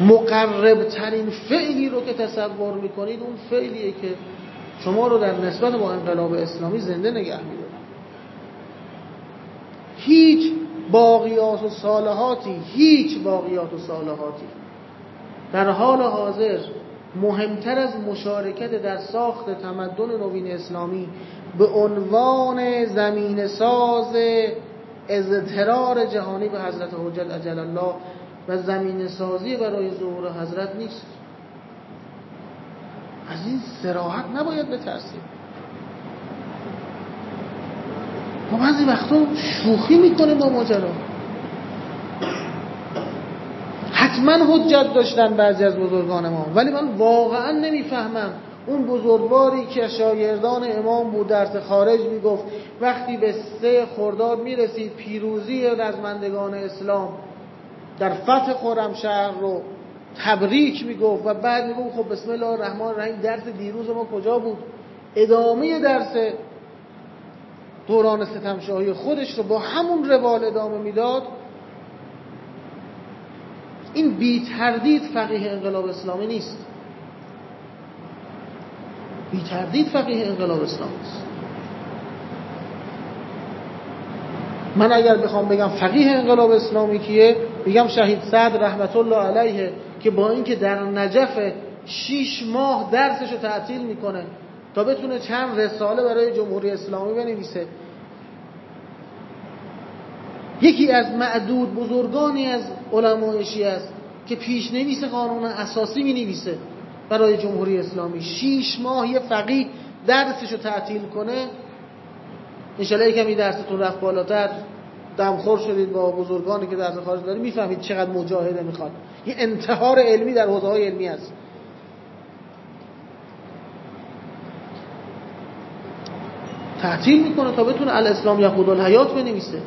مقرب ترین فعلی رو که تصور می‌کنید اون فعلیه که شما رو در نسبت با انقلاب اسلامی زنده نگه میداره. هیچ باقیات و صالحاتی هیچ باقیات و صالحاتی در حال حاضر مهمتر از مشارکت در ساخت تمدن نوین اسلامی به عنوان زمین ساز اضطرار جهانی به حضرت حجت عجل الله و زمین سازی برای ظهور حضرت نیست. از این سراحت نباید بترسیم. ما بعضی وقتا شوخی می‌کنه با ماجرا. حتما حجت داشتن بعضی از بزرگان ما. ولی من واقعا نمی‌فهمم. اون بزرگواری که شاگردان امام بود درس خارج می‌گفت وقتی به سه خرداد می‌رسید پیروزی رزمندگان اسلام در فتح خرمشهر رو تبریک می‌گفت و بعد می‌گفت خب بسم الله الرحمن الرحیم درس دیروز ما کجا بود؟ ادامه درس دوران ستمشاهی خودش رو با همون روال ادامه می‌داد. این بی تردید فقیه انقلاب اسلامی نیست. بی تردید فقیه انقلاب اسلامی است. من اگر بخوام بگم فقیه انقلاب اسلامی کیه بگم شهید سعد رحمت الله علیه که با اینکه در نجف شیش ماه درسش رو تعطیل می‌کنه تا بتونه چند رساله برای جمهوری اسلامی بنویسه. یکی از معدود بزرگانی از علمای شیعه است که پیش نویس قانون اساسی می نویسه برای جمهوری اسلامی. شیش ماه یه فقیه درسش رو تعطیل کنه انشالله کمی درستون رفت بالاتر دمخور شدید با بزرگانی که درس خارج داری می‌فهمید چقدر مجاهده می‌خواد. یه انتحار علمی در حوزه های علمی است تعطیل می‌کنه تا بتونه الاسلام یقود الحیات بنویسه.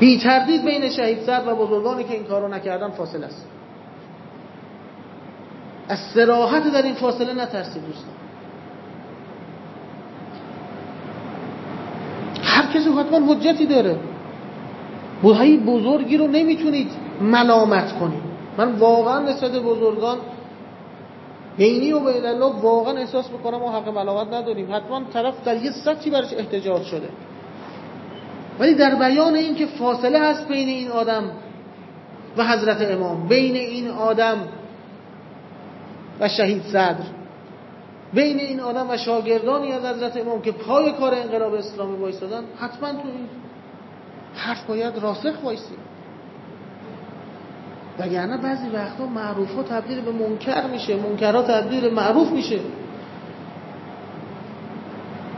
بی تردید بین شهید سر و بزرگانی که این کارو نکردن فاصله است. از سراحت در این فاصله نترسید دوستان هر کسی حتما حجتی داره. بودهایی بزرگی رو نمی‌تونید ملامت کنید من واقعا نسبت بزرگان بینی و الله واقعا احساس بکنم و حق ملامت نداریم. حتما طرف در یه سطحی برش احتجاج شده. ولی در بیان این که فاصله هست بین این آدم و حضرت امام بین این آدم و شهید صدر بین این آدم و شاگردانی از حضرت امام که پای کار انقلاب اسلامی وایستادن حتما تو این حرف باید راسخ وایسی وگرنه بعضی وقتا معروف ها تبدیل به منکر میشه منکرها تبدیل به معروف میشه.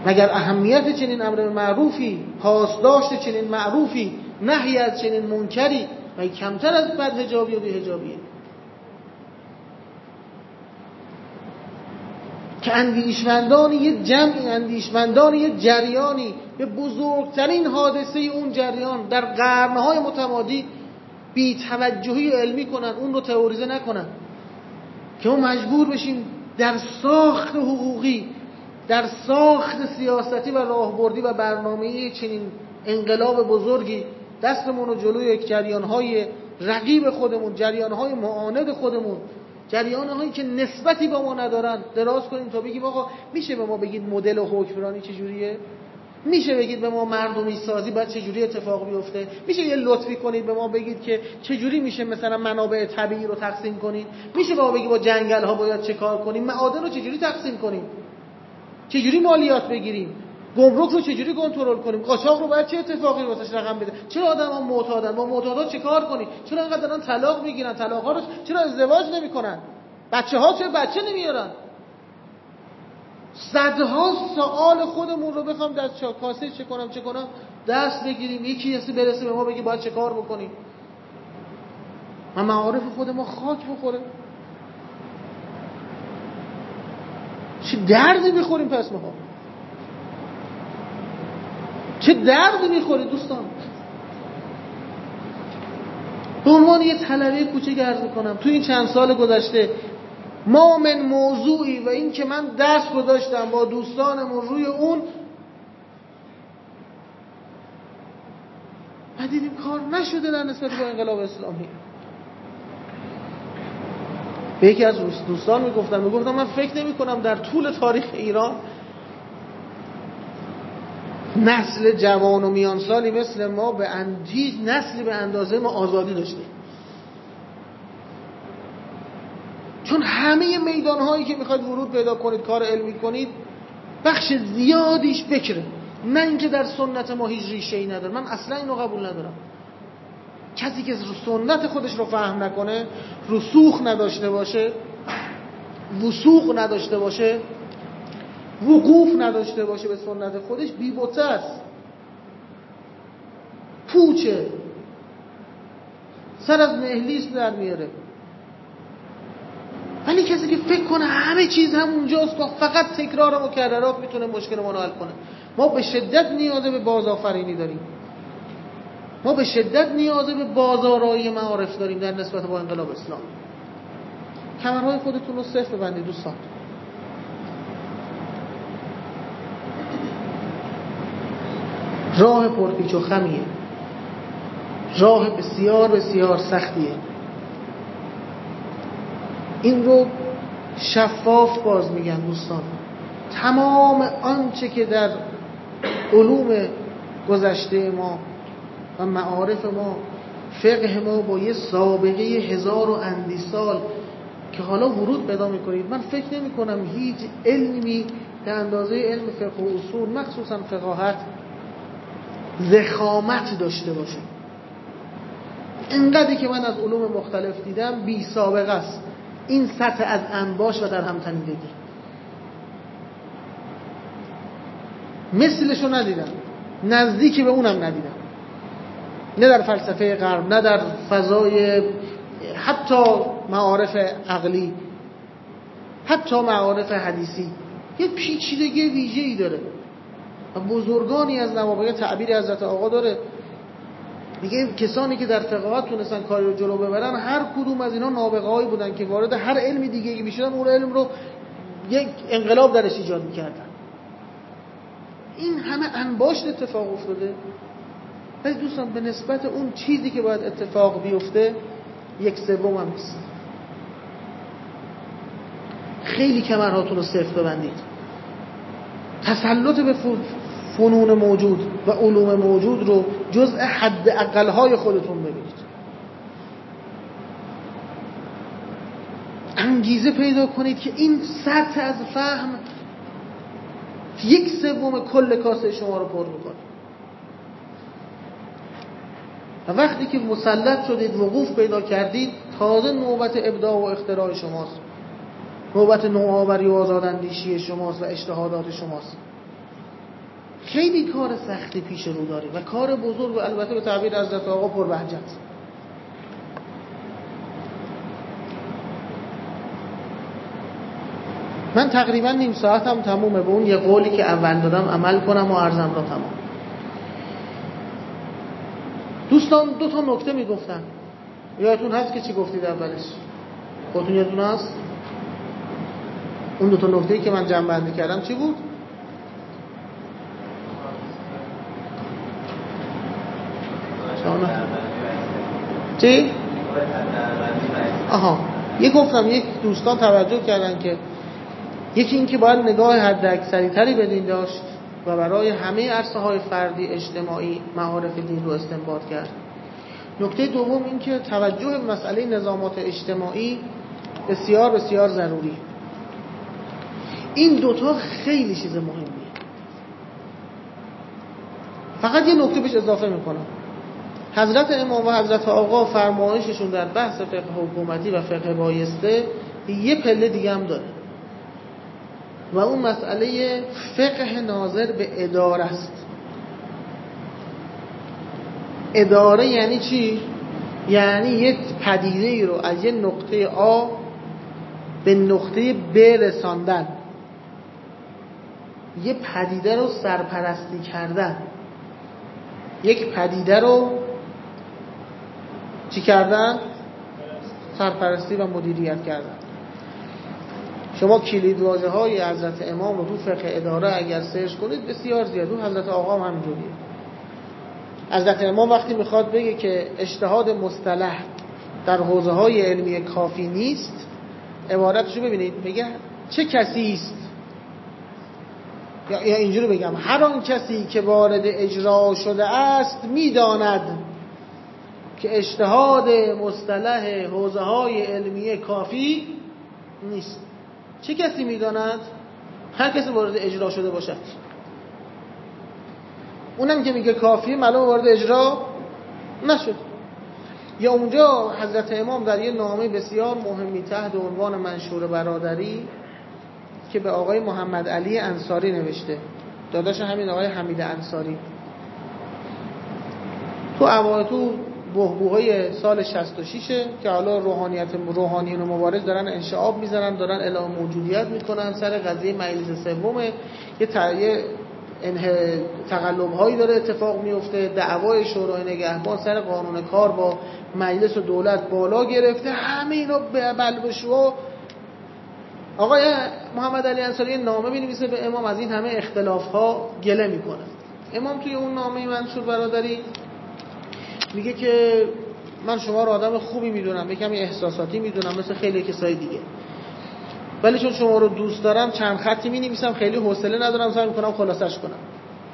مگر اهمیت چنین امر معروفی پاسداشت چنین معروفی نهی از چنین منکری و کمتر از بد هجابی و بیهجابیه. که اندیشمندان یه جمعی اندیشمندان یه جریانی به بزرگترین حادثه اون جریان در قرنهای متمادی بی توجهی علمی کنن اون رو تئوریزه نکنن. که ما مجبور بشیم در ساخت حقوقی در ساخت سیاستی و راهبردی و برنامه چنین انقلاب بزرگی دستمون رو جلوی جریانهای رقیب خودمون جریانهای معاند خودمون جریانهایی که نسبتی با ما ندارن. دراز کنیم تا بگیم آقا میشه به ما بگید مدل حکمرانی چجوریه؟ میشه بگید به ما مردمی سازی باید چجوری اتفاق بیفته میشه یه لطفی کنید به ما بگید که چجوری میشه مثلا منابع طبیعی رو تقسیم کنید؟ میشه به ما بگید با جنگل ها باید چه کار کنیم؟ معادن رو چجوری تقسیم کنیم؟ چجوری مالیات بگیریم؟ گمرک رو چجوری کنترل کنیم؟ قاچاق رو باید چه اتفاقی واسش رقم بده؟ چرا آدم ها معتادن. با معتادا چه کار کنیم؟ چرا انقدر دارن طلاق می‌گیرن؟ طلاق ها رو چرا ازدواج نمی‌کنن؟ بچه ها چرا بچه نمیارن؟ صدها سوال خودمون رو بخوام در کاسه چه کنم چه کنم دست بگیریم. یکی کسی برسه به ما بگی باید چه کار بکنیم؟ و معارف خود ما خاک بخوره. چه دردی می‌خوریم پس ما چه دردی می‌خوریم دوستان؟ به عنوان یه طلبه کوچه گرز می‌کنم. تو این چند سال گذشته ما من موضوعی و این که من درس گذاشتم با دوستانمون روی اون و دیدیم کار نشده در نسبت با انقلاب اسلامی. به یکی از دوستان می‌گفتم می‌گفتم من فکر نمی کنم در طول تاریخ ایران نسل جوان و میانسالی مثل ما به اندیج نسلی به اندازه ما آزادی داشتیم چون همه میدان هایی که می‌خواید ورود پیدا کنید کار علمی کنید بخش زیادیش بکره. نه اینکه در سنت ما هیچ ریشه ای نداره. من اصلا اینو قبول ندارم. کسی که سنت خودش رو فهم نکنه رسوخ نداشته باشه وسوخ نداشته باشه وقوف نداشته باشه به سنت خودش بیبوته است. پوچه. سر از مهلیس در میاره. ولی کسی که فکر کنه همه چیز همونجاست و فقط تکرار و مکررات می‌تونه مشکل ما حل کنه. ما به شدت نیاز به بازآفرینی داریم. ما به شدت نیاز به بازارایی معارف داریم در نسبت با انقلاب اسلام کمرهای خودتون رو صفر ببندید دوستان. راه پرپیچ و خمیه. راه بسیار بسیار سختیه. این رو شفاف باز میگن دوستان. تمام آنچه که در علوم گذشته ما و معارف ما فقه ما با یه سابقه هزار و اندی سال که حالا ورود پیدا می‌کنید من فکر نمی کنم هیچ علمی به اندازه علم فقه و اصول مخصوصا فقاهت زخامت داشته باشه. اینقدری که من از علوم مختلف دیدم بی سابقه است. این سطح از انباش و در هم تنیدگی. مثلشو ندیدم. نزدیکی به اونم ندیدم. نه در فلسفه غرب نه در فضای حتی معارف عقلی حتی معارف حدیثی. یه پیچیدگی ویژه ای داره. و بزرگانی از نوابق تعبیر حضرت آقا داره. میگه کسانی که در فقاهت تونستن کاری رو جلو ببرن هر کدوم از اینا نابغه هایی بودن که وارد هر علمی دیگه می‌شدن اون علم رو یک انقلاب درش ایجاد می‌کردن. این همه انباشت اتفاق افتاده. ولی دوستان به نسبت اون چیزی که باید اتفاق بیفته یک سوم هم نیست. خیلی کمرهاتون رو صفر ببندید. تسلط به فنون موجود و علوم موجود رو جزء حد اقلهای خودتون ببینید. انگیزه پیدا کنید که این سطح از فهم یک سوم کل کاسه شما رو پر می‌کنه. و وقتی که مسلط شدید وقوف پیدا کردید تازه نوبت ابداع و اختراع شماست. نوبت نوآوری و آزاداندیشی شماست و اجتهادات شماست. خیلی کار سختی پیش رو داریم و کار بزرگ و البته به تعبیر از آقا پربهجت من تقریبا نیم ساعتم تمومه. به اون یه قولی که اول دادم عمل کنم و عرضم را تمام. دوستان دو تا نکته می‌گفتن. یادتون هست که چی گفتید اولش؟ خودتون یادتون هست؟ اون دو تا نکته که من جمع بندی کردم چی بود؟ چی؟ آها. یه گفتم یک دوستان توجه کردن که یکی این که باید نگاه حد تری بدین داشت و برای همه عرصه های فردی اجتماعی معارف دین رو استنباط کرد. نکته دوم این که توجه به مسئله نظامات اجتماعی بسیار بسیار ضروری. این دوتا خیلی چیز مهمیه. فقط یه نکته بهش اضافه می‌کنم. حضرت امام و حضرت آقا فرمایششون در بحث فقه حکومتی و فقه بایسته یه پله دیگه هم داره. و اون مسئله فقه ناظر به اداره است. اداره یعنی چی؟ یعنی یه پدیده ای رو از یه نقطه آ به نقطه ب رساندن. یه پدیده رو سرپرستی کردن. یک پدیده رو چی کردن؟ سرپرستی و مدیریت کردن. شما کلید واژه های حضرت امام رو تو فقه اداره اگر سرچ کنید بسیار زیاد. رو حضرت آقا هم همینجوریه. حضرت امام وقتی می‌خواد بگه که اجتهاد مصطلح در حوزه های علمی کافی نیست عبارتشو ببینید. میگه چه کسی است؟ یا اینجوری بگم هر آن کسی که وارد اجرا شده است می‌داند که اجتهاد مصطلح حوزه های علمی کافی نیست. چه کسی می‌داند؟ هر کسی وارد اجرا شده باشد. اونم که میگه کافی معلوم وارد اجرا نشد. یا اونجا حضرت امام در یه نامه بسیار مهمی تحت عنوان منشور برادری که به آقای محمد علی انصاری نوشته. داداش همین آقای حمید انصاری. تو تو بهبوهای سال 66 که حالا روحانیت روحانیون و مبارز دارن انشعاب می‌زنن دارن اعلام موجودیت می‌کنن. سر قضیه مجلس سومه یه تغییر تقلب هایی داره اتفاق میفته دعوای شورای نگهبان سر قانون کار با مجلس و دولت بالا گرفته. همه اینا به بلبشو آقای محمد علی انصاری نامه بنویسه به امام از این همه اختلاف ها گله می‌کنه. امام توی اون نامه منصور برادری میگه که من شما رو آدم خوبی می‌دونم یه کمی احساساتی می‌دونم مثل خیلی کسای دیگه. ولی چون شما رو دوست دارم چند خطی می نویسم خیلی حوصله ندارم سعی می‌کنم خلاصش کنم.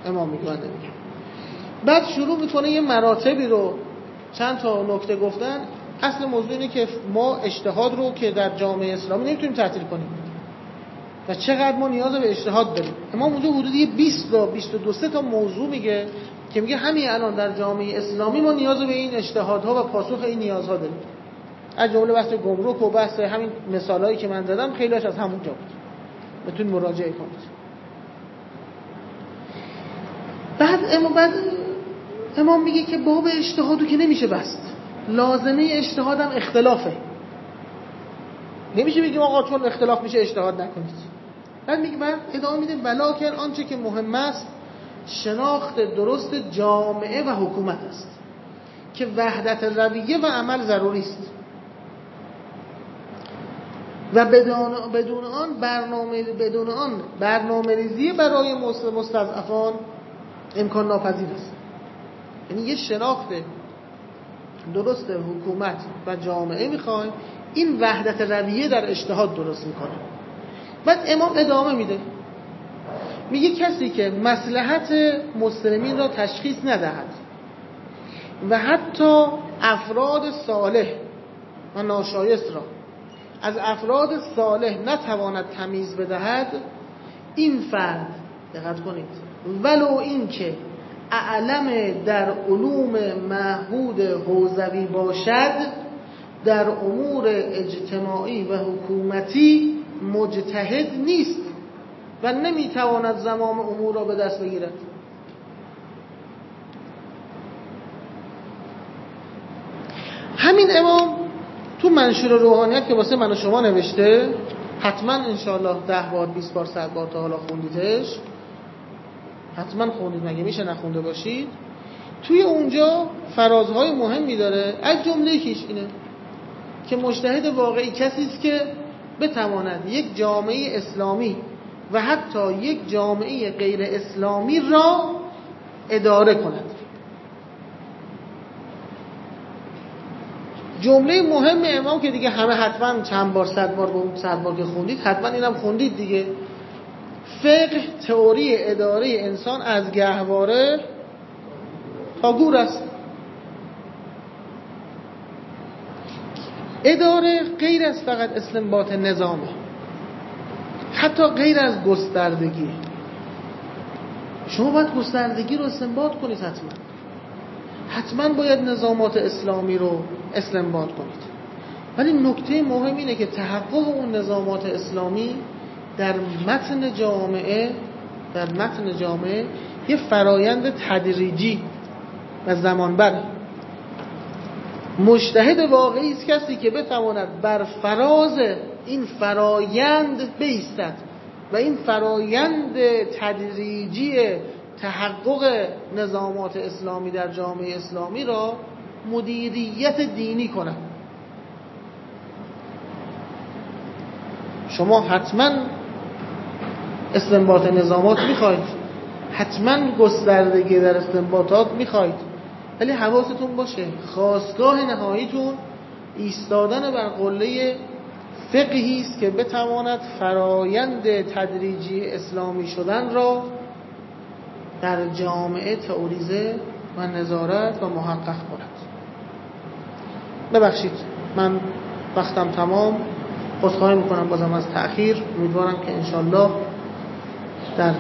امام میگه بعد شروع می‌کنه یه مراتبی رو چند تا نکته گفتن. اصل موضوع اینه که ما اجتهاد رو که در جامعه اسلامی نمی‌تونیم تعطیل کنیم. و چقدر ما نیاز به اجتهاد داریم. امام اونجا حدودی 20 تا 22 تا موضوع میگه. که میگه همین الان در جامعه اسلامی ما نیاز به این اجتهادها و پاسخ این نیازها داریم. از جمله بحث گمرک و بحث همین مثالهایی که من زدم خیلیش از همونجا بود. بتون مراجعه کنید بعد امام بعد امام میگه که باب اجتهادو که نمیشه بست. لازمه اجتهادم اختلافه. نمیشه بگیم آقا چون اختلاف میشه اجتهاد نکنید. بعد میگه بعد ادامه میده ولاکن آنچه که مهم است شناخت درست جامعه و حکومت است که وحدت رویه و عمل ضروری است. و بدون, بدون آن برنامه بدون آن برنامه ریزی برای مستضعفان امکان ناپذیر است. یعنی یه شناخت درست حکومت و جامعه می‌خوایم این وحدت رویه در اجتهاد درست می‌کنه. بعد امام ادامه میده. میگه کسی که مسلحت مسلمین را تشخیص ندهد و حتی افراد صالح و ناشایست را از افراد صالح نتواند تمیز بدهد این فرد دقت کنید ولو اینکه اعلم در علوم معهود حوزوی باشد در امور اجتماعی و حکومتی مجتهد نیست. و نمی‌تواند زمام امور را به دست بگیرد. همین امام تو منشور روحانیت که واسه من و شما نوشته حتما انشاءالله ده بار 20 بار صد بار تا حالا خوندیدش. حتما خوندید مگه میشه نخونده باشید؟ توی اونجا فرازهای مهمی داره. از جمله یکیش اینه که مجتهد واقعی کسی است که بتواند یک جامعه اسلامی و حتی یک جامعه غیر اسلامی را اداره کند. جمله مهم امام که دیگه همه حتما چند بار صد بار صد بار که خوندید حتما اینم خوندید دیگه. فقه تئوری اداره انسان از گهواره تا گور است. اداره غیر از فقط استنباط نظامه. حتی غیر از گستردگی. شما باید گستردگی رو استنباط کنید حتما. حتما باید نظامات اسلامی رو استنباط کنید. ولی نکته مهم اینه که تحقق اون نظامات اسلامی در متن جامعه در متن جامعه یه فرایند تدریجی و زمانبر مجتهد واقعی است کسی که بتواند بر فراز این فرایند بیستد و این فرایند تدریجی تحقق نظامات اسلامی در جامعه اسلامی را مدیریت دینی کند. شما حتما استنباط نظامات می‌خواید حتما گستردگی در استنباطات می‌خواید ولی حواستون باشه خواستگاه نهاییتون ایستادن بر قله فقهی است که بتواند فرایند تدریجی اسلامی شدن را در جامعه تئوریزه و نظارت و محقق کند. ببخشید من وقتم تمام. خواهی می‌کنم بازم از تأخیر. امیدوارم که انشالله در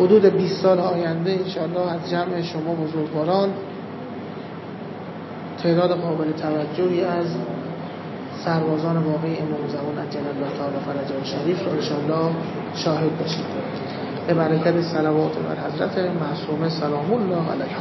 حدود 20 سال آینده انشالله از جمع شما بزرگواران تعداد قابل توجهی از سربازان واقعی امام زمان عجل الله تعالی فرجه شریف رو انشالله شاهد باشید. به برکت صلوات بر حضرت معصومه سلام الله علیه.